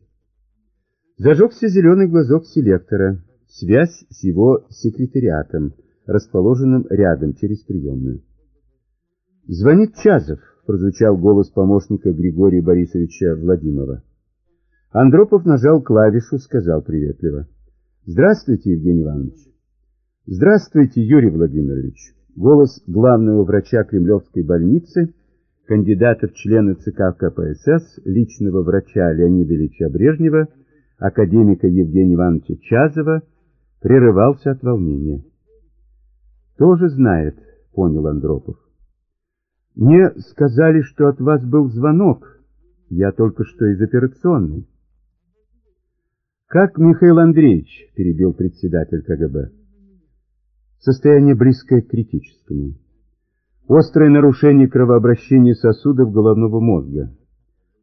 Зажегся зеленый глазок селектора, связь с его секретариатом, расположенным рядом через приемную. «Звонит Чазов», — прозвучал голос помощника Григория Борисовича Владимирова. Андропов нажал клавишу, сказал приветливо. «Здравствуйте, Евгений Иванович». «Здравствуйте, Юрий Владимирович». Голос главного врача Кремлевской больницы, кандидата в члены ЦК КПСС, личного врача Леонида Ильича Брежнева — академика Евгения Ивановича Чазова прерывался от волнения. «Тоже знает», — понял Андропов. «Мне сказали, что от вас был звонок. Я только что из операционной». «Как Михаил Андреевич?» — перебил председатель КГБ. Состояние близкое к критическому. Острое нарушение кровообращения сосудов головного мозга.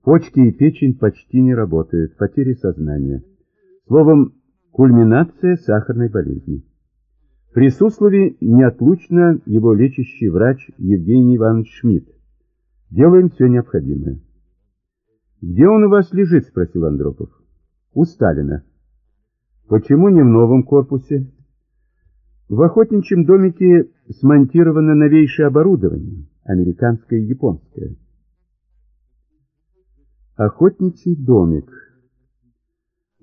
Почки и печень почти не работают, потери сознания. Словом, кульминация сахарной болезни. При Суслове неотлучно его лечащий врач Евгений Иванович Шмидт. Делаем все необходимое. «Где он у вас лежит?» – спросил Андропов. «У Сталина». «Почему не в новом корпусе?» В охотничьем домике смонтировано новейшее оборудование, американское и японское. Охотничий домик.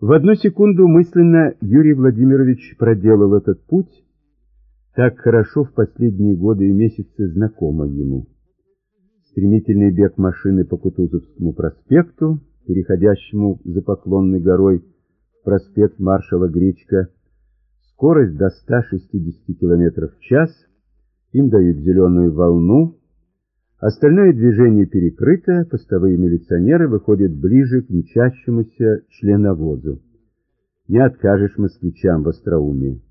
В одну секунду мысленно Юрий Владимирович проделал этот путь, так хорошо в последние годы и месяцы знакомо ему. Стремительный бег машины по Кутузовскому проспекту, переходящему за Поклонной горой в проспект маршала Гречка, скорость до 160 км в час, им дают зеленую волну, остальное движение перекрыто, постовые милиционеры выходят ближе к мчащемуся членовозу. Не откажешь москвичам в остроумии.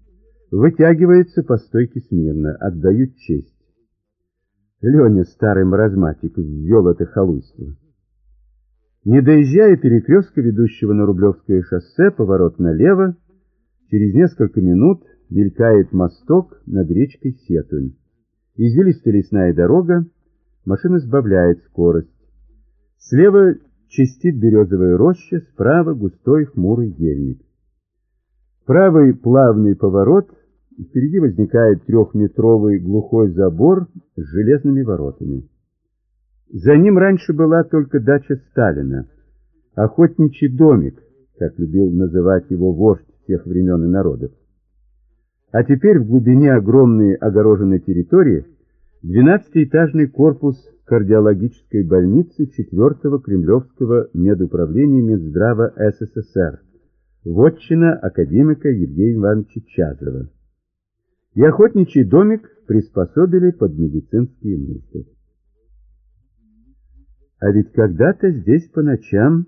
Вытягивается по стойке смирно, отдают честь. Леня, старый маразматик, ввел это халуйство. Не доезжая перекрестка, ведущего на Рублевское шоссе, поворот налево, Через несколько минут мелькает мосток над речкой Сетунь. Извилистая лесная дорога, машина сбавляет скорость. Слева чистит березовая роща, справа густой хмурый ельник. Правый плавный поворот, впереди возникает трехметровый глухой забор с железными воротами. За ним раньше была только дача Сталина, охотничий домик, как любил называть его вождь всех времен и народов. А теперь в глубине огромной огороженной территории 12-этажный корпус кардиологической больницы 4-го Кремлевского медуправления Минздрава СССР, вотчина академика Евгения Ивановича Чазова. И охотничий домик приспособили под медицинские нужды. А ведь когда-то здесь по ночам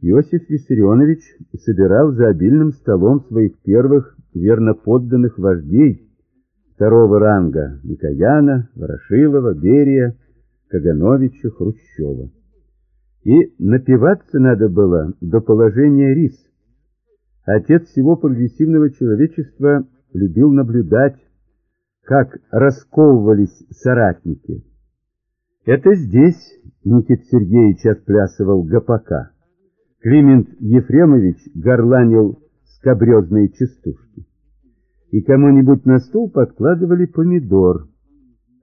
Иосиф Виссарионович собирал за обильным столом своих первых верноподданных вождей второго ранга Микояна, Ворошилова, Берия, Кагановича, Хрущева. И напиваться надо было до положения рис. Отец всего прогрессивного человечества любил наблюдать, как расковывались соратники. Это здесь Никит Сергеевич отплясывал гопака. Климент Ефремович горланил скобрезные частушки. И кому-нибудь на стол подкладывали помидор.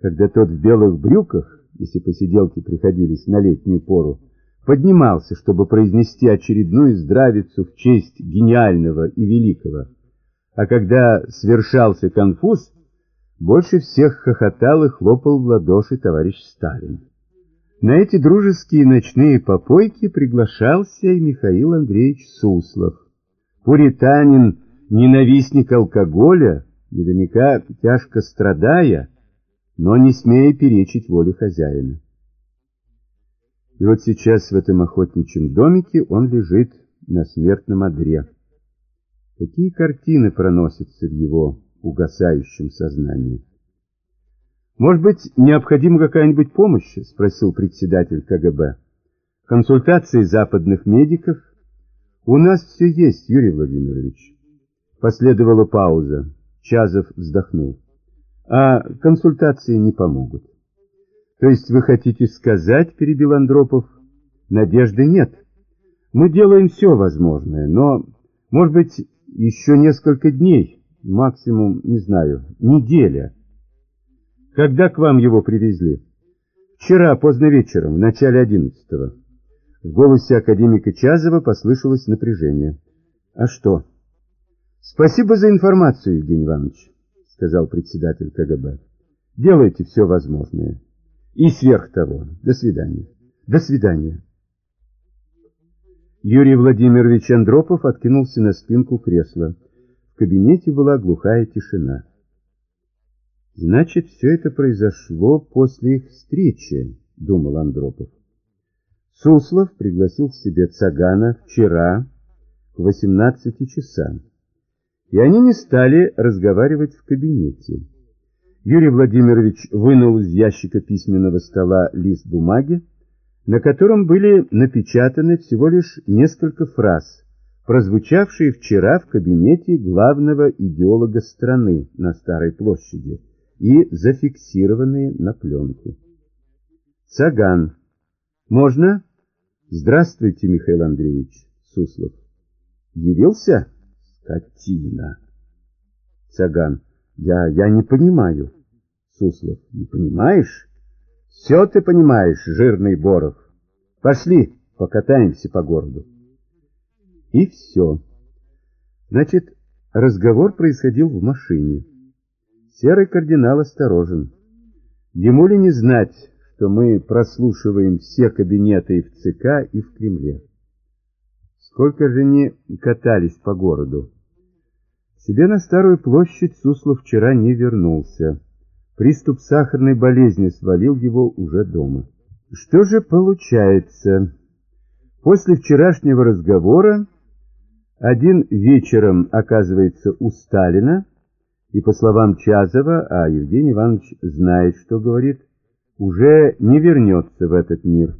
Когда тот в белых брюках, если посиделки приходились на летнюю пору, поднимался, чтобы произнести очередную здравицу в честь гениального и великого. А когда свершался конфуз, больше всех хохотал и хлопал в ладоши товарищ Сталин. На эти дружеские ночные попойки приглашался и Михаил Андреевич Суслов. Пуританин, ненавистник алкоголя, наверняка тяжко страдая, но не смея перечить воле хозяина. И вот сейчас в этом охотничьем домике он лежит на смертном одре. Какие картины проносятся в его угасающем сознании? «Может быть, необходима какая-нибудь помощь?» — спросил председатель КГБ. «Консультации западных медиков?» «У нас все есть, Юрий Владимирович». Последовала пауза. Чазов вздохнул. «А консультации не помогут». «То есть вы хотите сказать, — перебил Андропов, — надежды нет. Мы делаем все возможное, но, может быть, еще несколько дней, максимум, не знаю, неделя». Когда к вам его привезли? Вчера, поздно вечером, в начале одиннадцатого. В голосе академика Чазова послышалось напряжение. А что? Спасибо за информацию, Евгений Иванович, сказал председатель КГБ. Делайте все возможное. И сверх того. До свидания. До свидания. Юрий Владимирович Андропов откинулся на спинку кресла. В кабинете была глухая тишина. Значит, все это произошло после их встречи, думал Андропов. Суслов пригласил к себе Цагана вчера к 18 часам. И они не стали разговаривать в кабинете. Юрий Владимирович вынул из ящика письменного стола лист бумаги, на котором были напечатаны всего лишь несколько фраз, прозвучавшие вчера в кабинете главного идеолога страны на Старой площади и зафиксированные на пленку. Цаган. Можно? Здравствуйте, Михаил Андреевич. Суслов. Явился? Скотина. Цаган. Я, я не понимаю. Суслов. Не понимаешь? Все ты понимаешь, жирный Боров. Пошли, покатаемся по городу. И все. Значит, разговор происходил в машине. Серый кардинал осторожен. Ему ли не знать, что мы прослушиваем все кабинеты и в ЦК, и в Кремле? Сколько же не катались по городу? Себе на Старую площадь Суслов вчера не вернулся. Приступ сахарной болезни свалил его уже дома. Что же получается? После вчерашнего разговора один вечером оказывается у Сталина, и, по словам Чазова, а Евгений Иванович знает, что говорит, уже не вернется в этот мир.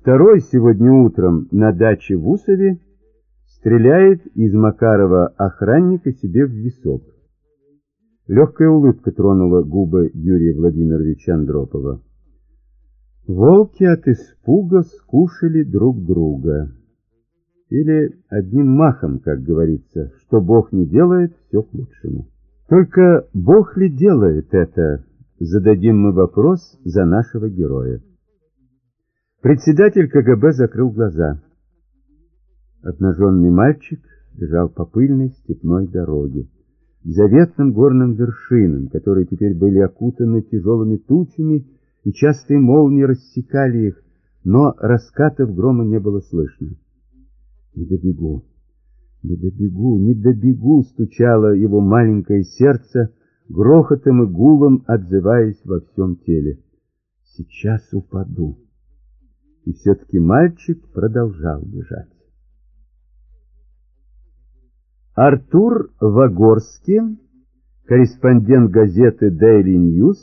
Второй сегодня утром на даче в Усове стреляет из Макарова охранника себе в висок. Легкая улыбка тронула губы Юрия Владимировича Андропова. Волки от испуга скушали друг друга. Или одним махом, как говорится, что Бог не делает, все к лучшему. Только Бог ли делает это, зададим мы вопрос за нашего героя. Председатель КГБ закрыл глаза. Обнаженный мальчик лежал по пыльной степной дороге заветным горным вершинам, которые теперь были окутаны тяжелыми тучами, и частые молнии рассекали их, но раскатов грома не было слышно. «Не добегу, не добегу, не добегу!» — стучало его маленькое сердце, грохотом и гулом отзываясь во всем теле. «Сейчас упаду!» И все-таки мальчик продолжал бежать. Артур Вагорский, корреспондент газеты Daily News,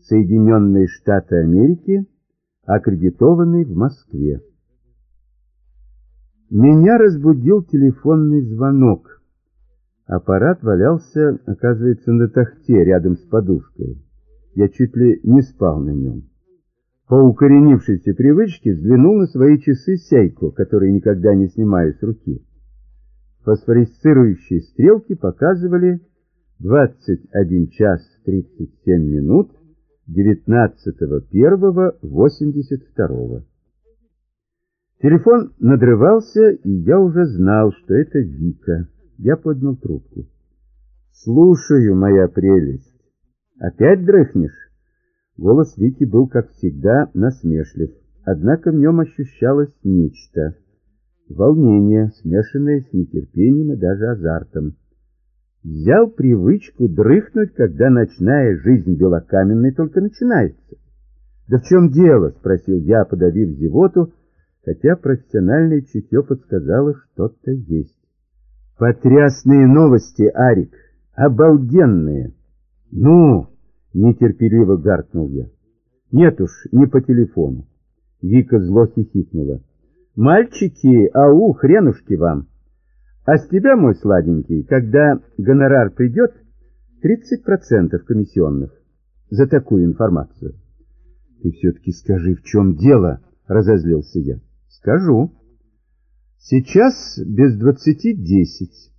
Соединенные Штаты Америки, аккредитованный в Москве. Меня разбудил телефонный звонок. Аппарат валялся, оказывается, на тахте рядом с подушкой. Я чуть ли не спал на нем. По укоренившейся привычке взглянул на свои часы Сейко, которые никогда не снимаю с руки. Фосфорисцирующие стрелки показывали 21 час 37 минут 19.01.82. Телефон надрывался, и я уже знал, что это Вика. Я поднял трубку. «Слушаю, моя прелесть. Опять дрыхнешь?» Голос Вики был, как всегда, насмешлив, однако в нем ощущалось нечто — волнение, смешанное с нетерпением и даже азартом. Взял привычку дрыхнуть, когда ночная жизнь белокаменной только начинается. «Да в чем дело?» — спросил я, подавив зевоту, хотя профессиональное чутье подсказало, что-то есть. «Потрясные новости, Арик! Обалденные!» «Ну!» — нетерпеливо гаркнул я. «Нет уж, не по телефону». Вика зло хихикнула. Мальчики, ау, хренушки вам. А с тебя, мой сладенький, когда гонорар придет, 30% комиссионных за такую информацию. Ты все-таки скажи, в чем дело, разозлился я. Скажу. Сейчас без двадцати десять.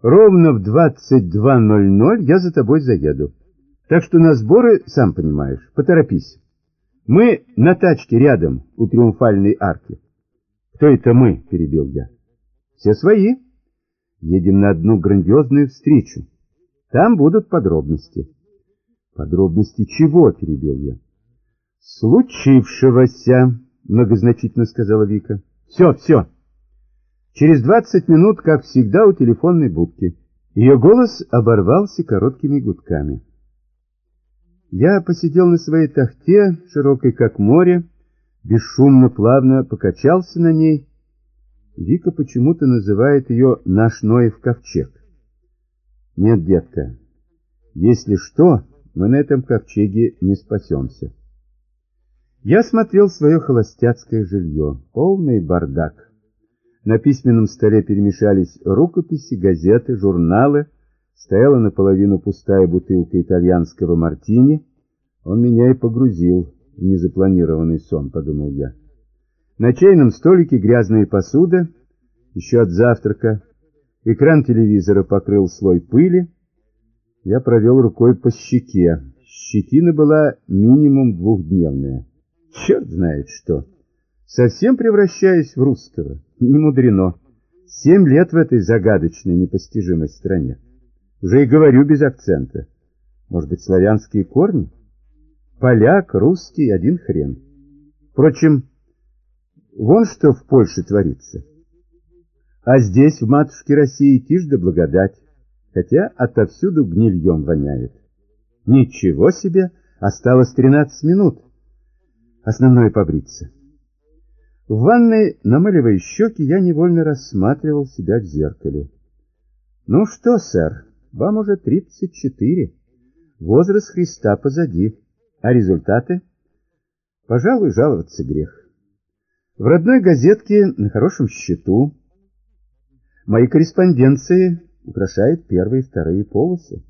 Ровно в 22.00 я за тобой заеду. Так что на сборы, сам понимаешь, поторопись. Мы на тачке рядом у Триумфальной арки. «Кто это мы?» — перебил я. «Все свои. Едем на одну грандиозную встречу. Там будут подробности». «Подробности чего?» — перебил я. «Случившегося», — многозначительно сказала Вика. «Все, все. Через двадцать минут, как всегда, у телефонной будки». Ее голос оборвался короткими гудками. Я посидел на своей тахте, широкой как море, бесшумно, плавно покачался на ней. Вика почему-то называет ее «наш Ноев ковчег». Нет, детка, если что, мы на этом ковчеге не спасемся. Я смотрел свое холостяцкое жилье, полный бардак. На письменном столе перемешались рукописи, газеты, журналы, стояла наполовину пустая бутылка итальянского мартини. Он меня и погрузил незапланированный сон, подумал я. На чайном столике грязная посуда, еще от завтрака. Экран телевизора покрыл слой пыли. Я провел рукой по щеке. Щетина была минимум двухдневная. Черт знает что. Совсем превращаюсь в русского. Не мудрено. Семь лет в этой загадочной, непостижимой стране. Уже и говорю без акцента. Может быть, славянские корни? Поляк, русский, один хрен. Впрочем, вон что в Польше творится. А здесь, в матушке России, тишь да благодать, хотя отовсюду гнильем воняет. Ничего себе, осталось 13 минут. Основное побриться. В ванной, намыливая щеки, я невольно рассматривал себя в зеркале. Ну что, сэр, вам уже 34. Возраст Христа позади. А результаты? Пожалуй, жаловаться грех. В родной газетке на хорошем счету. Мои корреспонденции украшают первые и вторые полосы.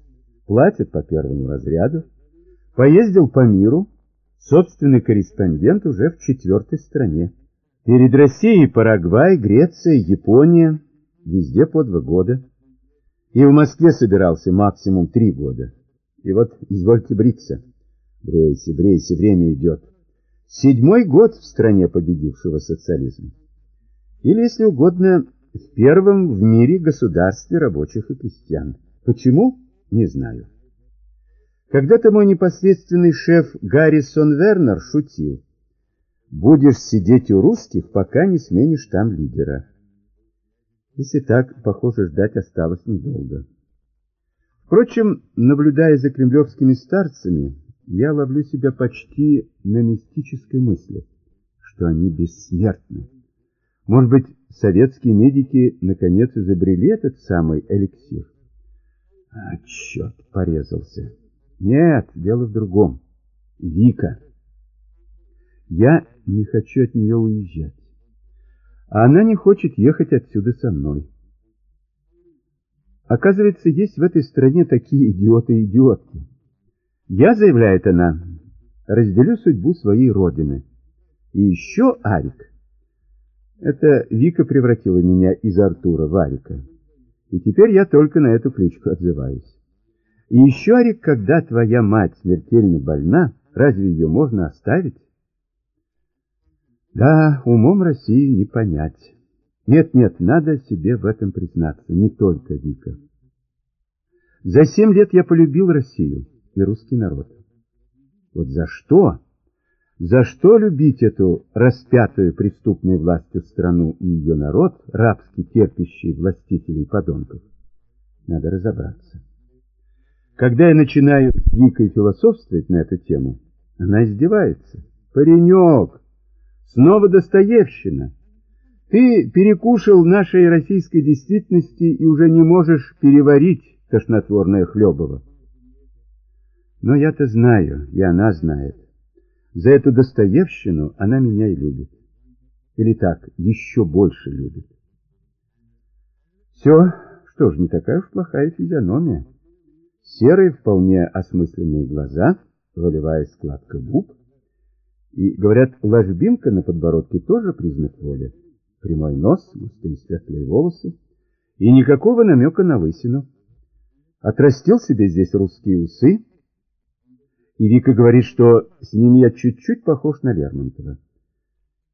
Платят по первому разряду. Поездил по миру. Собственный корреспондент уже в четвертой стране. Перед Россией Парагвай, Греция, Япония. Везде по два года. И в Москве собирался максимум три года. И вот извольте бриться. Брейся, брейся, время идет. Седьмой год в стране победившего социализма. Или, если угодно, в первом в мире государстве рабочих и крестьян. Почему? Не знаю. Когда-то мой непосредственный шеф Гаррисон Вернер шутил. Будешь сидеть у русских, пока не сменишь там лидера. Если так, похоже, ждать осталось недолго. Впрочем, наблюдая за кремлевскими старцами, я ловлю себя почти на мистической мысли, что они бессмертны. Может быть, советские медики наконец изобрели этот самый эликсир? А, черт, порезался. Нет, дело в другом. Вика. Я не хочу от нее уезжать. А она не хочет ехать отсюда со мной. Оказывается, есть в этой стране такие идиоты и идиотки. Я, заявляет она, разделю судьбу своей родины. И еще Арик. Это Вика превратила меня из Артура в Арика. И теперь я только на эту кличку отзываюсь. И еще, Арик, когда твоя мать смертельно больна, разве ее можно оставить? Да, умом России не понять. Нет-нет, надо себе в этом признаться, не только Вика. За семь лет я полюбил Россию и русский народ. Вот за что? За что любить эту распятую преступной властью страну и ее народ, рабски терпящий властителей подонков? Надо разобраться. Когда я начинаю с Викой философствовать на эту тему, она издевается. Паренек, Снова Достоевщина. Ты перекушал нашей российской действительности и уже не можешь переварить тошнотворное хлебово. Но я-то знаю, и она знает. За эту Достоевщину она меня и любит. Или так, еще больше любит. Все, что ж, не такая уж плохая физиономия. Серые, вполне осмысленные глаза, волевая складка губ — и, говорят, ложбинка на подбородке тоже признак воли. Прямой нос, густые светлые волосы и никакого намека на лысину. Отрастил себе здесь русские усы, и Вика говорит, что с ними я чуть-чуть похож на Лермонтова.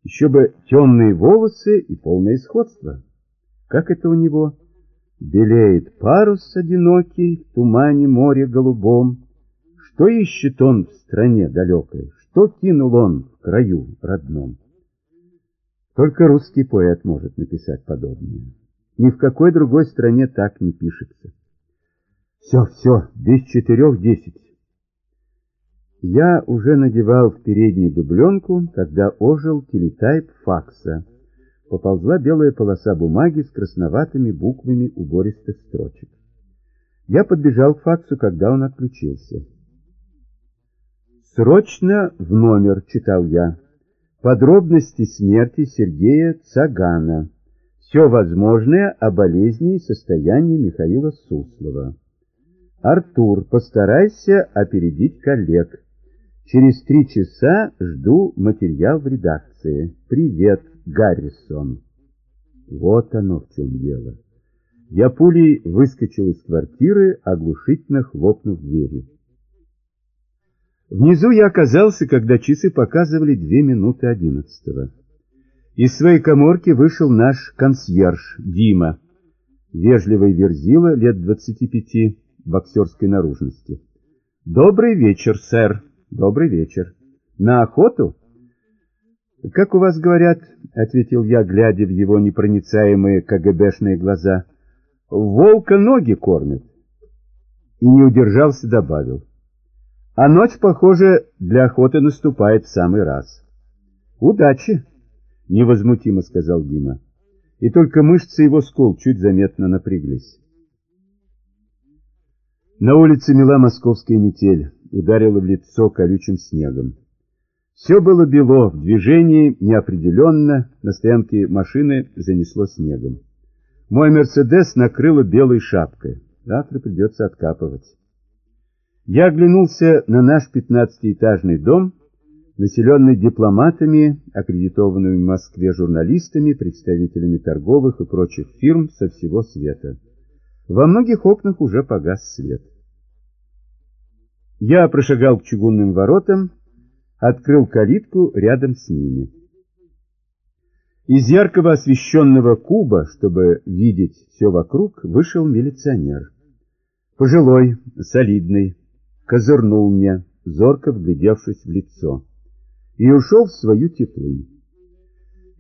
Еще бы темные волосы и полное сходство. Как это у него? Белеет парус одинокий в тумане море голубом. Что ищет он в стране далекой? Что кинул он в краю родном? Только русский поэт может написать подобное. Ни в какой другой стране так не пишется. Все, все, без четырех десять. Я уже надевал в переднюю дубленку, когда ожил телетайп факса. Поползла белая полоса бумаги с красноватыми буквами убористых строчек. Я подбежал к факсу, когда он отключился. «Срочно в номер», — читал я. «Подробности смерти Сергея Цагана. Все возможное о болезни и состоянии Михаила Суслова. Артур, постарайся опередить коллег. Через три часа жду материал в редакции. Привет, Гаррисон». Вот оно в чем дело. Я пулей выскочил из квартиры, оглушительно хлопнув дверью. Внизу я оказался, когда часы показывали две минуты одиннадцатого. Из своей коморки вышел наш консьерж Дима, вежливый верзила лет двадцати пяти, боксерской наружности. «Добрый вечер, сэр. Добрый вечер. На охоту?» «Как у вас говорят?» — ответил я, глядя в его непроницаемые КГБшные глаза. «Волка ноги кормят». И не удержался, добавил. А ночь, похоже, для охоты наступает в самый раз. «Удачи!» — невозмутимо сказал Дима. И только мышцы его скул чуть заметно напряглись. На улице мела московская метель, ударила в лицо колючим снегом. Все было бело, в движении неопределенно, на стоянке машины занесло снегом. Мой «Мерседес» накрыло белой шапкой. Завтра придется откапывать. Я оглянулся на наш пятнадцатиэтажный дом, населенный дипломатами, аккредитованными в Москве журналистами, представителями торговых и прочих фирм со всего света. Во многих окнах уже погас свет. Я прошагал к чугунным воротам, открыл калитку рядом с ними. Из яркого освещенного куба, чтобы видеть все вокруг, вышел милиционер. Пожилой, солидный, козырнул мне, зорко вглядевшись в лицо, и ушел в свою теплынь.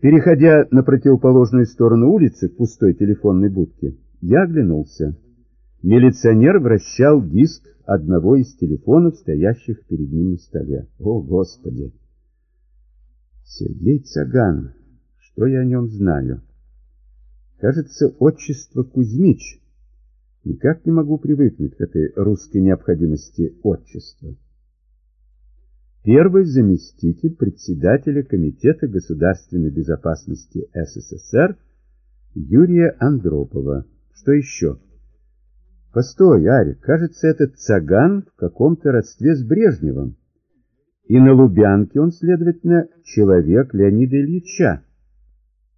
Переходя на противоположную сторону улицы к пустой телефонной будке, я оглянулся. Милиционер вращал диск одного из телефонов, стоящих перед ним на столе. О, Господи! Сергей Цаган. Что я о нем знаю? Кажется, отчество Кузьмич. Никак не могу привыкнуть к этой русской необходимости отчества. Первый заместитель председателя Комитета государственной безопасности СССР Юрия Андропова. Что еще? Постой, Арик, кажется, этот цаган в каком-то родстве с Брежневым. И на Лубянке он, следовательно, человек Леонида Ильича.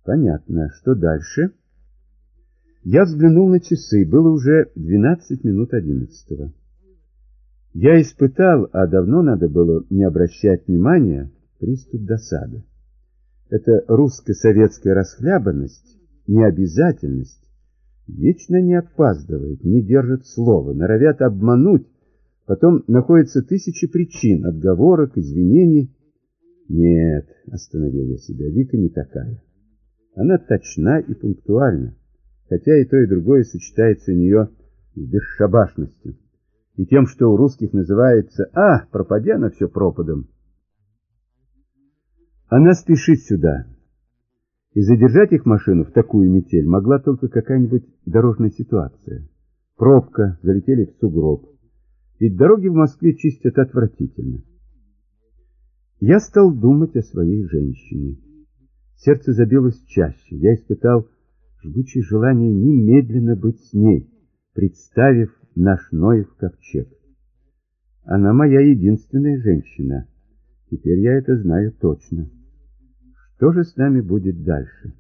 Понятно. Что дальше? Я взглянул на часы, было уже 12 минут одиннадцатого. Я испытал, а давно надо было не обращать внимания, приступ досады. Это русско-советская расхлябанность, необязательность, вечно не опаздывает, не держит слова, норовят обмануть, потом находятся тысячи причин, отговорок, извинений. Нет, остановил я себя, Вика не такая. Она точна и пунктуальна хотя и то, и другое сочетается у нее с бесшабашностью и тем, что у русских называется «А, пропади она все пропадом». Она спешит сюда, и задержать их машину в такую метель могла только какая-нибудь дорожная ситуация. Пробка, залетели в сугроб. Ведь дороги в Москве чистят отвратительно. Я стал думать о своей женщине. Сердце забилось чаще. Я испытал жгучее желание немедленно быть с ней, представив наш Ноев ковчег. Она моя единственная женщина. Теперь я это знаю точно. Что же с нами будет дальше?